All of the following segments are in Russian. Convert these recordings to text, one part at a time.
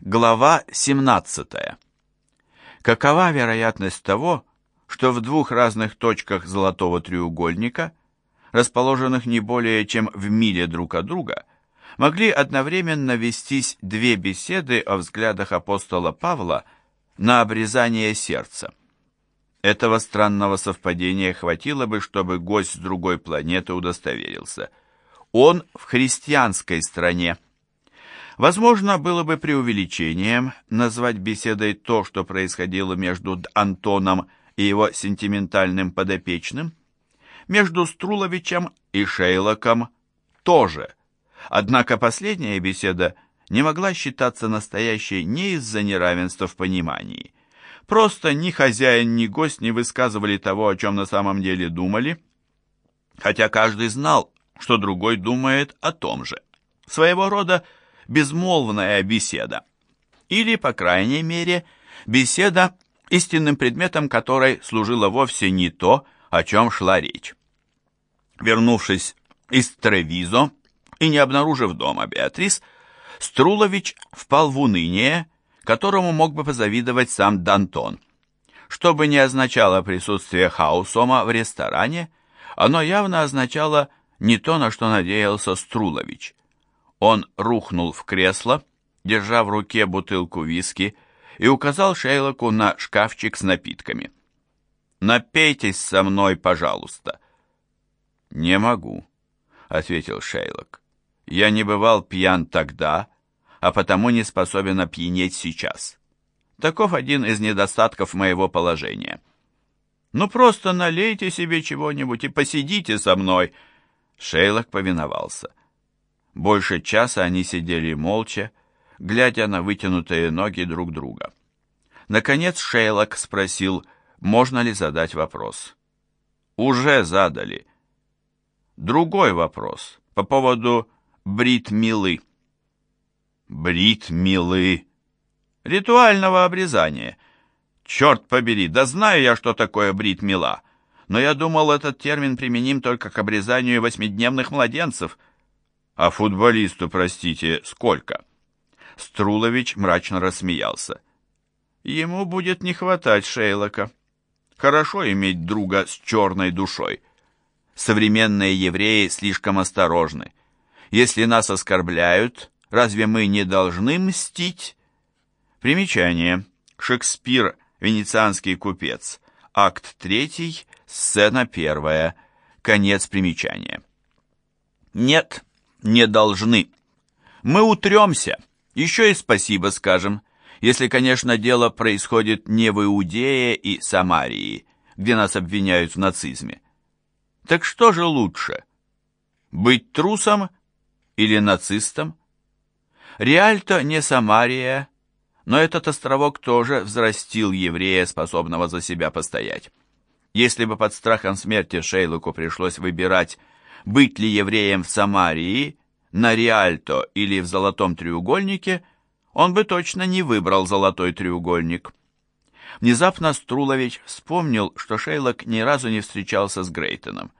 Глава 17. Какова вероятность того, что в двух разных точках золотого треугольника, расположенных не более чем в миле друг от друга, могли одновременно вестись две беседы о взглядах апостола Павла на обрезание сердца? Этого странного совпадения хватило бы, чтобы гость с другой планеты удостоверился. Он в христианской стране. Возможно, было бы преувеличением назвать беседой то, что происходило между Антоном и его сентиментальным подопечным. Между Струловичем и Шейлоком тоже. Однако последняя беседа не могла считаться настоящей не из-за неравенства в понимании – Просто ни хозяин, ни гость не высказывали того, о чем на самом деле думали, хотя каждый знал, что другой думает о том же. Своего рода безмолвная беседа. Или, по крайней мере, беседа, истинным предметом которой служила вовсе не то, о чем шла речь. Вернувшись из Тревизо и не обнаружив дома Беатрис, Струлович впал в уныние которому мог бы позавидовать сам Дантон. Что бы ни означало присутствие Хаусома в ресторане, оно явно означало не то, на что надеялся Струлович. Он рухнул в кресло, держа в руке бутылку виски, и указал Шейлоку на шкафчик с напитками. «Напейтесь со мной, пожалуйста». «Не могу», — ответил Шейлок. «Я не бывал пьян тогда, а потому не способен опьянеть сейчас. Таков один из недостатков моего положения. Ну просто налейте себе чего-нибудь и посидите со мной. Шейлок повиновался. Больше часа они сидели молча, глядя на вытянутые ноги друг друга. Наконец Шейлок спросил, можно ли задать вопрос. Уже задали. Другой вопрос по поводу брит-милы. Брит милы. Ритуального обрезания. Черт побери, да знаю я, что такое брит мила. Но я думал, этот термин применим только к обрезанию восьмидневных младенцев. А футболисту, простите, сколько? Струлович мрачно рассмеялся. Ему будет не хватать Шейлока. Хорошо иметь друга с черной душой. Современные евреи слишком осторожны. Если нас оскорбляют, Разве мы не должны мстить? Примечание. Шекспир, венецианский купец. Акт 3, сцена 1. Конец примечания. Нет, не должны. Мы утремся. Еще и спасибо скажем, если, конечно, дело происходит не в Иудее и Самарии, где нас обвиняют в нацизме. Так что же лучше? Быть трусом или нацистом? Реальто не Самария, но этот островок тоже взрастил еврея, способного за себя постоять. Если бы под страхом смерти Шейлоку пришлось выбирать, быть ли евреем в Самарии, на Риальто или в Золотом треугольнике, он бы точно не выбрал Золотой треугольник. Внезапно Струлович вспомнил, что Шейлок ни разу не встречался с Грейтоном.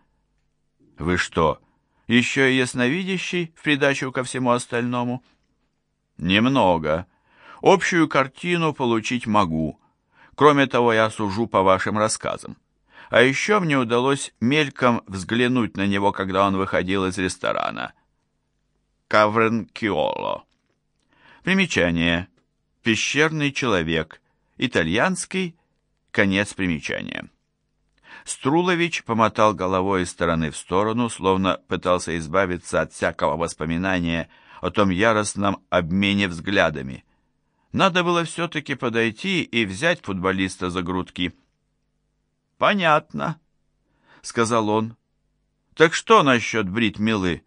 «Вы что, еще и ясновидящий в придачу ко всему остальному?» Немного. Общую картину получить могу. Кроме того, я сужу по вашим рассказам. А еще мне удалось мельком взглянуть на него, когда он выходил из ресторана. Кавренкиоло. Примечание. Пещерный человек. Итальянский. Конец примечания. Струлович помотал головой из стороны в сторону, словно пытался избавиться от всякого воспоминания о том яростном обмене взглядами. Надо было все-таки подойти и взять футболиста за грудки. «Понятно», — сказал он. «Так что насчет брит-милы?»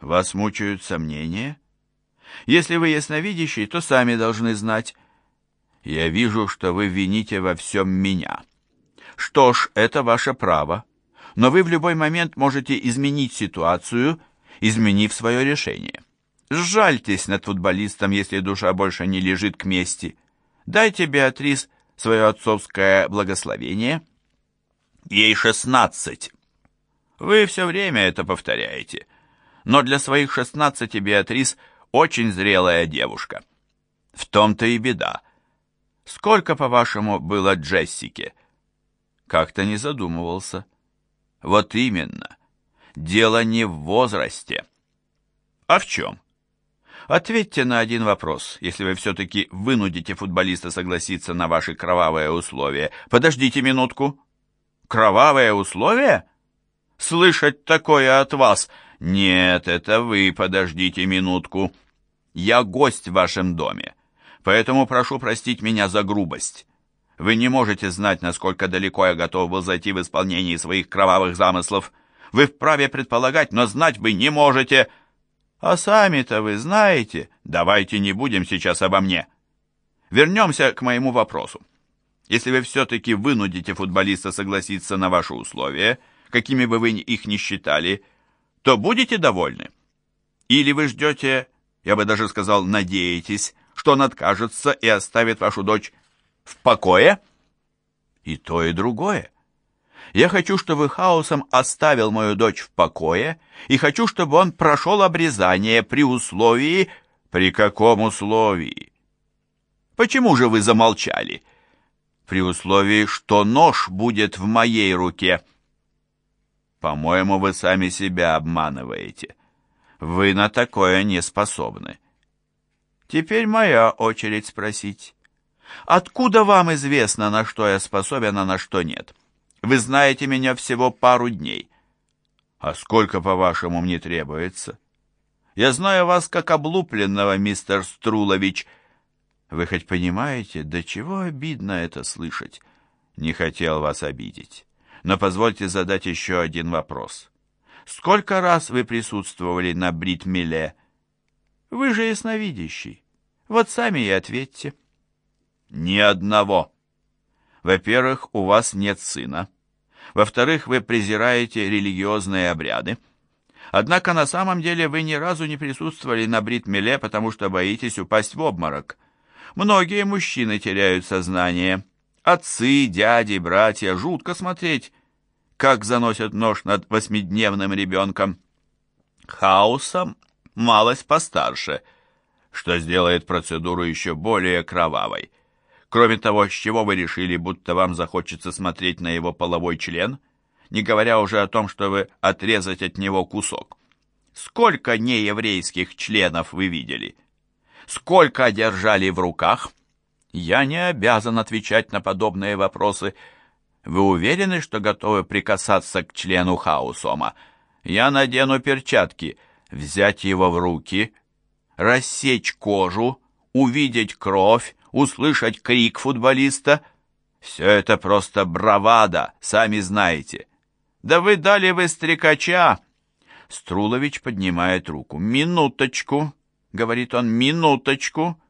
«Вас мучают сомнения? Если вы ясновидящий, то сами должны знать. Я вижу, что вы вините во всем меня. Что ж, это ваше право, но вы в любой момент можете изменить ситуацию изменив свое решение. Сжальтесь над футболистом, если душа больше не лежит к мести. Дайте Беатрис свое отцовское благословение. Ей шестнадцать. Вы все время это повторяете. Но для своих шестнадцати Беатрис очень зрелая девушка. В том-то и беда. Сколько, по-вашему, было Джессике? Как-то не задумывался. Вот именно. Дело не в возрасте. А в чем? Ответьте на один вопрос, если вы все-таки вынудите футболиста согласиться на ваши кровавые условия. Подождите минутку. Кровавые условия? Слышать такое от вас? Нет, это вы подождите минутку. Я гость в вашем доме, поэтому прошу простить меня за грубость. Вы не можете знать, насколько далеко я готов был зайти в исполнении своих кровавых замыслов. Вы вправе предполагать, но знать вы не можете. А сами-то вы знаете. Давайте не будем сейчас обо мне. Вернемся к моему вопросу. Если вы все-таки вынудите футболиста согласиться на ваши условия, какими бы вы их ни считали, то будете довольны? Или вы ждете, я бы даже сказал, надеетесь, что он откажется и оставит вашу дочь в покое? И то, и другое. Я хочу, чтобы Хаосом оставил мою дочь в покое, и хочу, чтобы он прошел обрезание при условии... При каком условии? Почему же вы замолчали? При условии, что нож будет в моей руке. По-моему, вы сами себя обманываете. Вы на такое не способны. Теперь моя очередь спросить. Откуда вам известно, на что я способен, а на что нет? Вы знаете меня всего пару дней. А сколько, по-вашему, мне требуется? Я знаю вас как облупленного, мистер Струлович. Вы хоть понимаете, до чего обидно это слышать? Не хотел вас обидеть. Но позвольте задать еще один вопрос. Сколько раз вы присутствовали на бритмеле? Вы же ясновидящий. Вот сами и ответьте. Ни одного. Во-первых, у вас нет сына. Во-вторых, вы презираете религиозные обряды. Однако на самом деле вы ни разу не присутствовали на брит-миле, потому что боитесь упасть в обморок. Многие мужчины теряют сознание. Отцы, дяди, братья, жутко смотреть, как заносят нож над восьмидневным ребенком. Хаосом малость постарше, что сделает процедуру еще более кровавой. Кроме того, с чего вы решили, будто вам захочется смотреть на его половой член, не говоря уже о том, чтобы отрезать от него кусок? Сколько нееврейских членов вы видели? Сколько одержали в руках? Я не обязан отвечать на подобные вопросы. Вы уверены, что готовы прикасаться к члену Хаусома? Я надену перчатки, взять его в руки, рассечь кожу, увидеть кровь, услышать крик футболиста. Все это просто бравада, сами знаете. Да вы дали вы стрекача. Струлович поднимает руку. «Минуточку», — говорит он, — «минуточку».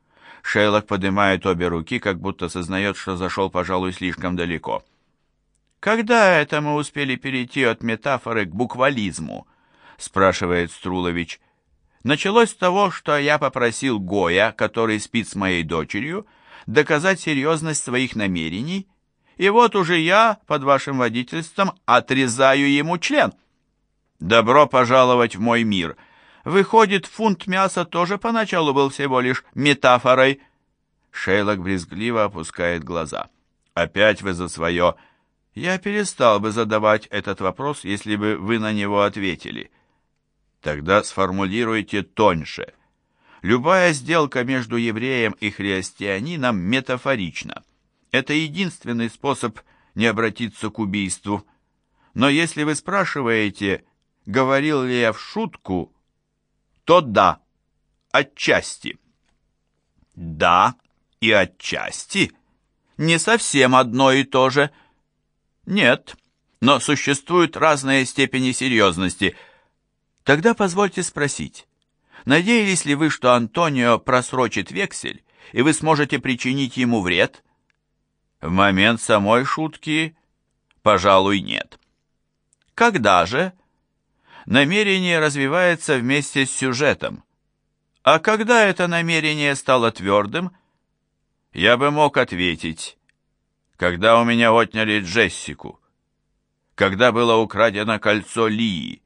Шейлок поднимает обе руки, как будто сознает, что зашел, пожалуй, слишком далеко. «Когда это мы успели перейти от метафоры к буквализму?» — спрашивает Струлович. «Началось с того, что я попросил Гоя, который спит с моей дочерью, доказать серьезность своих намерений, и вот уже я, под вашим водительством, отрезаю ему член. Добро пожаловать в мой мир. Выходит, фунт мяса тоже поначалу был всего лишь метафорой. Шейлок брезгливо опускает глаза. Опять вы за свое. Я перестал бы задавать этот вопрос, если бы вы на него ответили. Тогда сформулируйте тоньше. Любая сделка между евреем и христианином метафорична. Это единственный способ не обратиться к убийству. Но если вы спрашиваете, говорил ли я в шутку, то да, отчасти. Да и отчасти не совсем одно и то же. Нет, но существуют разные степени серьезности. Тогда позвольте спросить, Надеялись ли вы, что Антонио просрочит вексель, и вы сможете причинить ему вред? В момент самой шутки, пожалуй, нет. Когда же? Намерение развивается вместе с сюжетом. А когда это намерение стало твердым, я бы мог ответить, когда у меня отняли Джессику, когда было украдено кольцо Лии,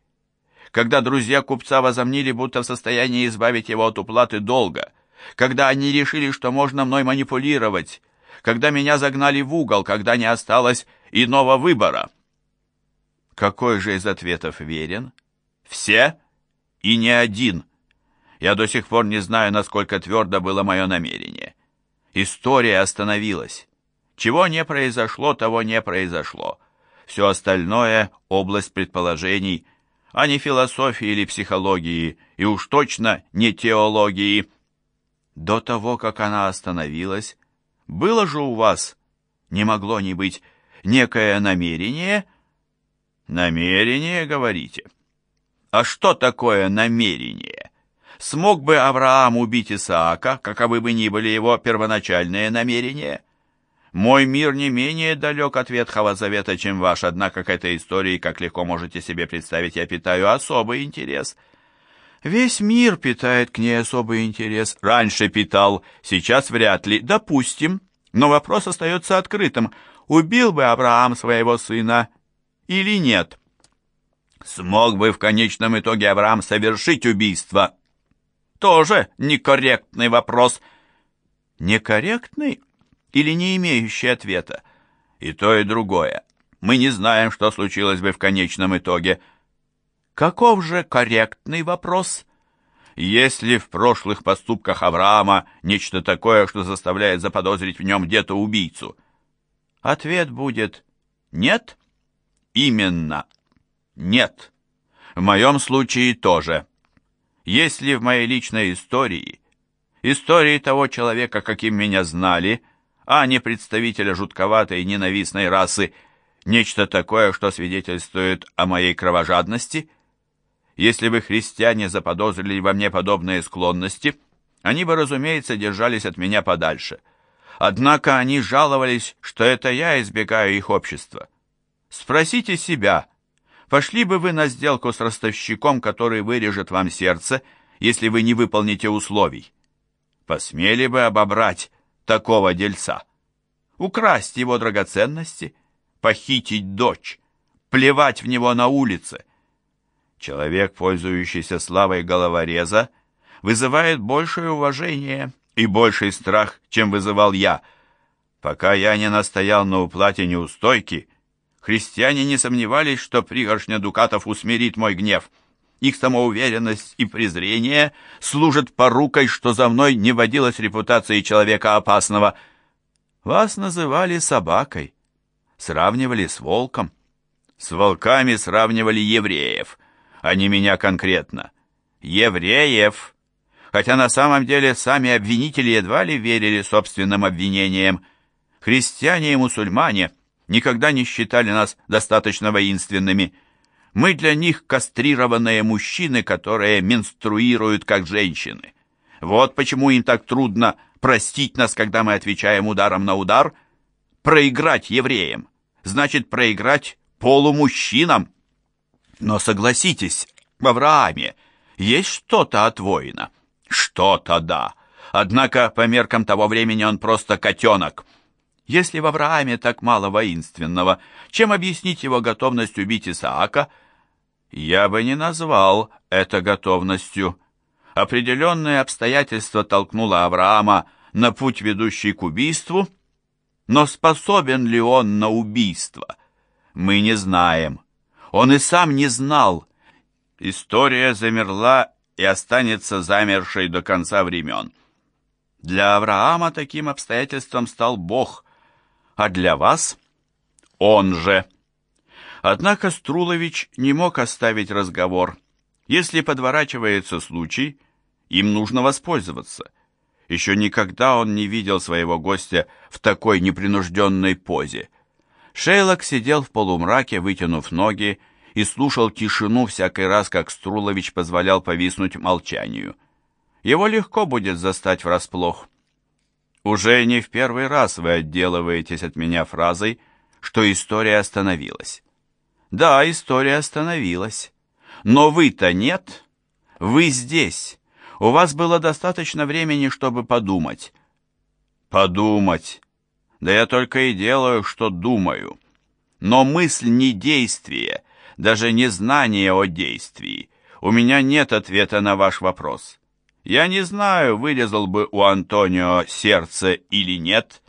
когда друзья купца возомнили, будто в состоянии избавить его от уплаты долга, когда они решили, что можно мной манипулировать, когда меня загнали в угол, когда не осталось иного выбора. Какой же из ответов верен? Все и не один. Я до сих пор не знаю, насколько твердо было мое намерение. История остановилась. Чего не произошло, того не произошло. Все остальное — область предположений, а не философии или психологии, и уж точно не теологии. До того, как она остановилась, было же у вас, не могло не быть, некое намерение? Намерение, говорите? А что такое намерение? Смог бы Авраам убить Исаака, каковы бы ни были его первоначальные намерения? Мой мир не менее далек от Ветхого Завета, чем ваш, однако к этой истории, как легко можете себе представить, я питаю особый интерес. Весь мир питает к ней особый интерес. Раньше питал, сейчас вряд ли. Допустим. Но вопрос остается открытым. Убил бы Авраам своего сына или нет? Смог бы в конечном итоге Авраам совершить убийство? Тоже некорректный вопрос. Некорректный? Или не имеющий ответа. И то, и другое. Мы не знаем, что случилось бы в конечном итоге. Каков же корректный вопрос? Есть ли в прошлых поступках Авраама нечто такое, что заставляет заподозрить в нем где-то убийцу? Ответ будет «нет». Именно «нет». В моем случае тоже. Если в моей личной истории, истории того человека, каким меня знали, а не представителя жутковатой и ненавистной расы, нечто такое, что свидетельствует о моей кровожадности? Если бы христиане заподозрили во мне подобные склонности, они бы, разумеется, держались от меня подальше. Однако они жаловались, что это я избегаю их общества. Спросите себя, пошли бы вы на сделку с ростовщиком, который вырежет вам сердце, если вы не выполните условий? Посмели бы обобрать такого дельца. Украсть его драгоценности, похитить дочь, плевать в него на улице. Человек, пользующийся славой головореза, вызывает большее уважение и больший страх, чем вызывал я. Пока я не настоял на уплате неустойки, христиане не сомневались, что пригоршня дукатов усмирит мой гнев. Их самоуверенность и презрение служат порукой, что за мной не водилась репутации человека опасного. Вас называли собакой, сравнивали с волком. С волками сравнивали евреев, а не меня конкретно. Евреев! Хотя на самом деле сами обвинители едва ли верили собственным обвинениям. Христиане и мусульмане никогда не считали нас достаточно воинственными – мы для них кастрированные мужчины, которые менструируют как женщины. Вот почему им так трудно простить нас, когда мы отвечаем ударом на удар. Проиграть евреям значит проиграть полумужчинам. Но согласитесь, в Аврааме есть что-то от воина. Что-то, да. Однако по меркам того времени он просто котенок. Если в Аврааме так мало воинственного, чем объяснить его готовность убить Исаака? Я бы не назвал это готовностью. Определенные обстоятельства толкнуло Авраама на путь, ведущий к убийству, но способен ли он на убийство, мы не знаем. Он и сам не знал. История замерла и останется замершей до конца времен. Для Авраама таким обстоятельством стал Бог, а для вас — Он же. Однако Струлович не мог оставить разговор. Если подворачивается случай, им нужно воспользоваться. Еще никогда он не видел своего гостя в такой непринужденной позе. Шейлок сидел в полумраке, вытянув ноги, и слушал тишину всякий раз, как Струлович позволял повиснуть молчанию. Его легко будет застать врасплох. Уже не в первый раз вы отделываетесь от меня фразой, что история остановилась. Да, история остановилась. Но вы-то нет. Вы здесь. У вас было достаточно времени, чтобы подумать. Подумать. Да я только и делаю, что думаю. Но мысль не действие, даже не знание о действии. У меня нет ответа на ваш вопрос. Я не знаю, вырезал бы у Антонио сердце или нет.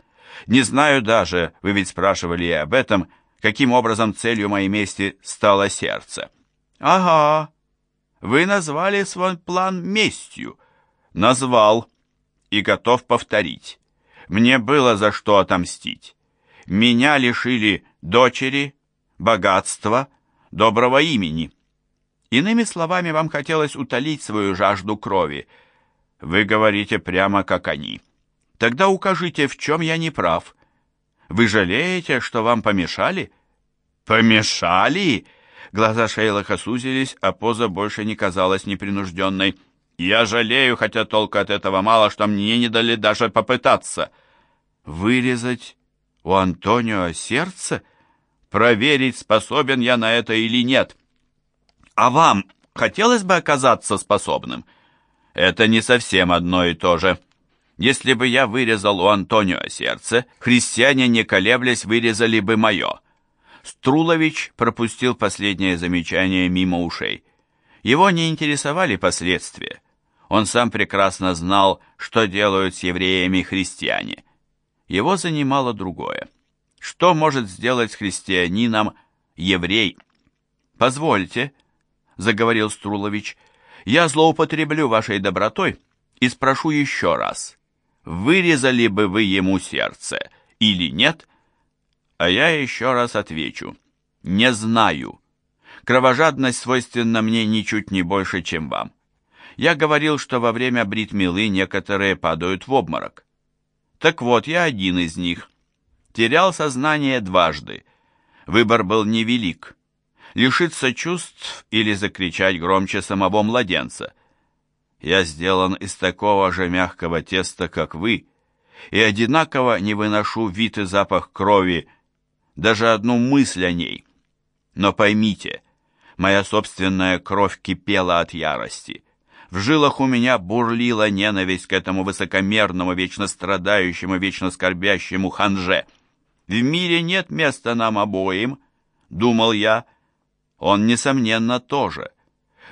Не знаю даже, вы ведь спрашивали и об этом, каким образом целью моей мести стало сердце. Ага, вы назвали свой план местью. Назвал и готов повторить. Мне было за что отомстить. Меня лишили дочери, богатства, доброго имени. Иными словами, вам хотелось утолить свою жажду крови. Вы говорите прямо как они. Тогда укажите, в чем я не прав. Вы жалеете, что вам помешали? Помешали? Глаза Шейлоха сузились, а поза больше не казалась непринужденной. Я жалею, хотя толку от этого мало, что мне не дали даже попытаться. Вырезать у Антонио сердце? Проверить, способен я на это или нет. А вам хотелось бы оказаться способным? Это не совсем одно и то же. Если бы я вырезал у Антонио сердце, христиане, не колеблясь, вырезали бы мое. Струлович пропустил последнее замечание мимо ушей. Его не интересовали последствия. Он сам прекрасно знал, что делают с евреями христиане. Его занимало другое. Что может сделать с христианином еврей? «Позвольте», — заговорил Струлович, — «я злоупотреблю вашей добротой и спрошу еще раз, вырезали бы вы ему сердце или нет?» А я еще раз отвечу, не знаю. Кровожадность свойственна мне ничуть не больше, чем вам. Я говорил, что во время бритмилы некоторые падают в обморок. Так вот, я один из них. Терял сознание дважды. Выбор был невелик. Лишиться чувств или закричать громче самого младенца. Я сделан из такого же мягкого теста, как вы, и одинаково не выношу вид и запах крови, даже одну мысль о ней. Но поймите, моя собственная кровь кипела от ярости. В жилах у меня бурлила ненависть к этому высокомерному, вечно страдающему, вечно скорбящему ханже. В мире нет места нам обоим, думал я. Он, несомненно, тоже.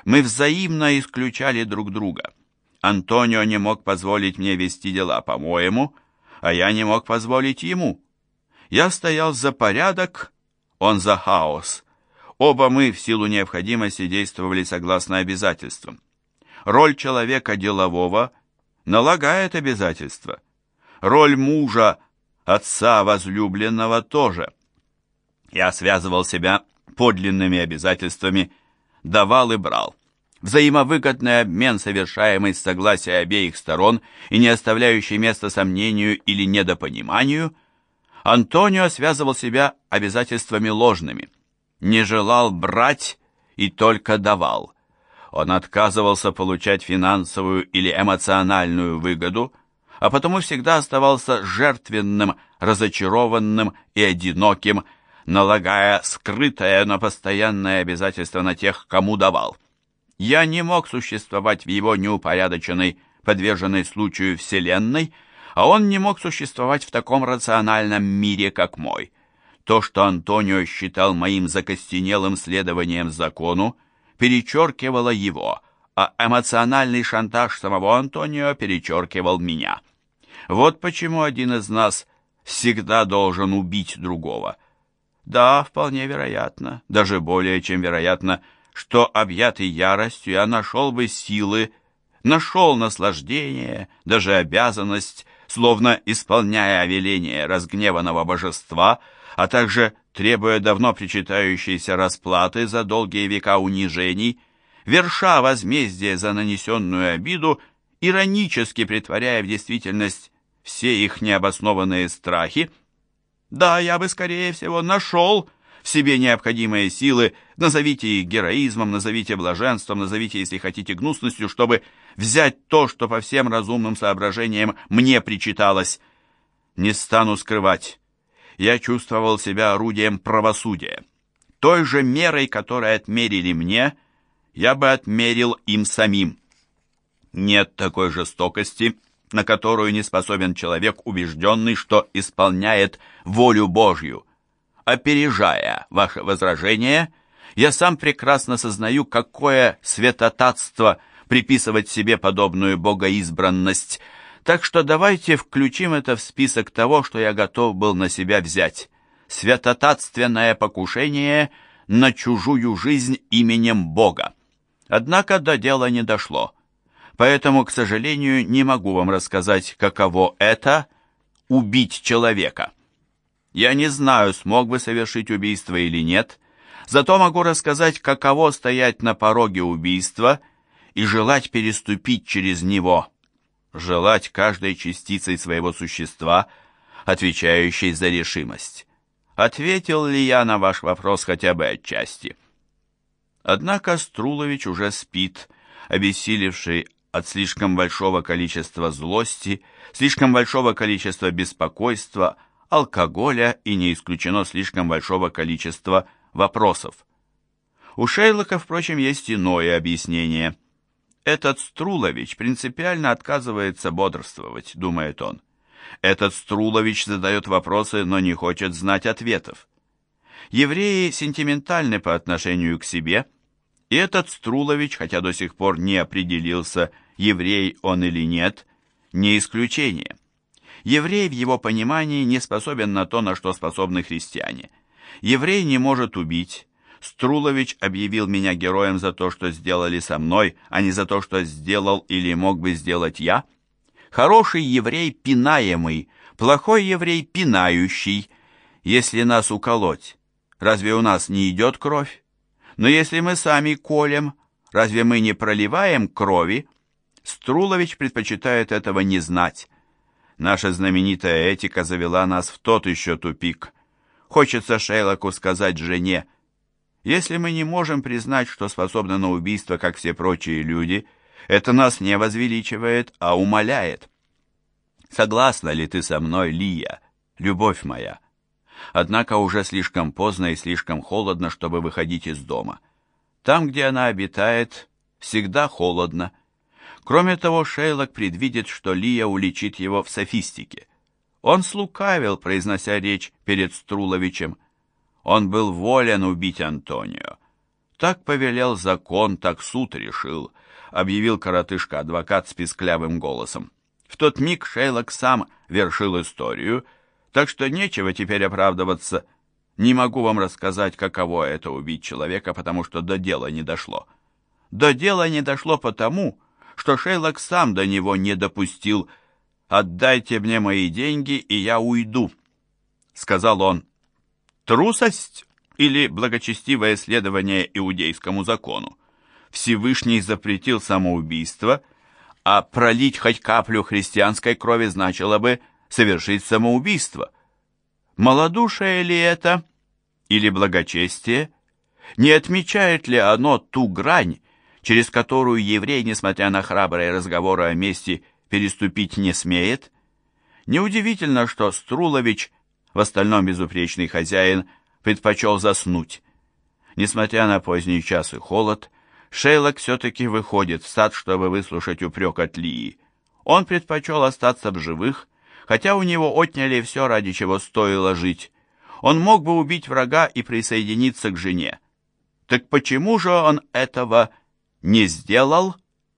Мы взаимно исключали друг друга. Антонио не мог позволить мне вести дела по-моему, а я не мог позволить ему. Я стоял за порядок, он за хаос. Оба мы в силу необходимости действовали согласно обязательствам. Роль человека делового налагает обязательства. Роль мужа, отца возлюбленного тоже. Я связывал себя подлинными обязательствами, давал и брал. Взаимовыгодный обмен, совершаемый с согласия обеих сторон и не оставляющий места сомнению или недопониманию, Антонио связывал себя обязательствами ложными, не желал брать и только давал – он отказывался получать финансовую или эмоциональную выгоду, а потому всегда оставался жертвенным, разочарованным и одиноким, налагая скрытое, но постоянное обязательство на тех, кому давал. Я не мог существовать в его неупорядоченной, подверженной случаю вселенной, а он не мог существовать в таком рациональном мире, как мой. То, что Антонио считал моим закостенелым следованием закону, перечеркивала его, а эмоциональный шантаж самого Антонио перечеркивал меня. Вот почему один из нас всегда должен убить другого. Да, вполне вероятно, даже более чем вероятно, что, объятый яростью, я нашел бы силы, нашел наслаждение, даже обязанность, словно исполняя веление разгневанного божества, а также требуя давно причитающейся расплаты за долгие века унижений, верша возмездие за нанесенную обиду, иронически притворяя в действительность все их необоснованные страхи, да, я бы, скорее всего, нашел в себе необходимые силы, назовите их героизмом, назовите блаженством, назовите, если хотите, гнусностью, чтобы взять то, что по всем разумным соображениям мне причиталось. Не стану скрывать, я чувствовал себя орудием правосудия. Той же мерой, которой отмерили мне, я бы отмерил им самим. Нет такой жестокости, на которую не способен человек, убежденный, что исполняет волю Божью. Опережая ваше возражение, я сам прекрасно сознаю, какое святотатство приписывать себе подобную богоизбранность, так что давайте включим это в список того, что я готов был на себя взять. Святотатственное покушение на чужую жизнь именем Бога. Однако до дела не дошло. Поэтому, к сожалению, не могу вам рассказать, каково это — убить человека. Я не знаю, смог бы совершить убийство или нет, зато могу рассказать, каково стоять на пороге убийства и желать переступить через него, желать каждой частицей своего существа, отвечающей за решимость. Ответил ли я на ваш вопрос хотя бы отчасти? Однако Струлович уже спит, обессилевший от слишком большого количества злости, слишком большого количества беспокойства, алкоголя и не исключено слишком большого количества вопросов. У Шейлока, впрочем, есть иное объяснение. Этот Струлович принципиально отказывается бодрствовать, думает он. Этот Струлович задает вопросы, но не хочет знать ответов. Евреи сентиментальны по отношению к себе, и этот Струлович, хотя до сих пор не определился, еврей он или нет, не исключение. Еврей в его понимании не способен на то, на что способны христиане. Еврей не может убить. Струлович объявил меня героем за то, что сделали со мной, а не за то, что сделал или мог бы сделать я. Хороший еврей пинаемый, плохой еврей пинающий. Если нас уколоть, разве у нас не идет кровь? Но если мы сами колем, разве мы не проливаем крови? Струлович предпочитает этого не знать. Наша знаменитая этика завела нас в тот еще тупик. Хочется Шейлоку сказать жене, если мы не можем признать, что способны на убийство, как все прочие люди, это нас не возвеличивает, а умаляет. Согласна ли ты со мной, Лия, любовь моя? Однако уже слишком поздно и слишком холодно, чтобы выходить из дома. Там, где она обитает, всегда холодно. Кроме того, Шейлок предвидит, что Лия уличит его в софистике. Он слукавил, произнося речь перед Струловичем. Он был волен убить Антонио. Так повелел закон, так суд решил, объявил коротышка-адвокат с писклявым голосом. В тот миг Шейлок сам вершил историю, так что нечего теперь оправдываться. Не могу вам рассказать, каково это убить человека, потому что до дела не дошло. До дела не дошло потому, что Шейлок сам до него не допустил. «Отдайте мне мои деньги, и я уйду», — сказал он. Трусость или благочестивое следование иудейскому закону? Всевышний запретил самоубийство, а пролить хоть каплю христианской крови значило бы совершить самоубийство. Малодушие ли это или благочестие? Не отмечает ли оно ту грань, через которую еврей, несмотря на храбрые разговоры о мести, переступить не смеет? Неудивительно, что Струлович, в остальном безупречный хозяин, предпочел заснуть. Несмотря на поздний час и холод, Шейлок все-таки выходит в сад, чтобы выслушать упрек от Лии. Он предпочел остаться в живых, хотя у него отняли все, ради чего стоило жить. Он мог бы убить врага и присоединиться к жене. Так почему же он этого не сделал?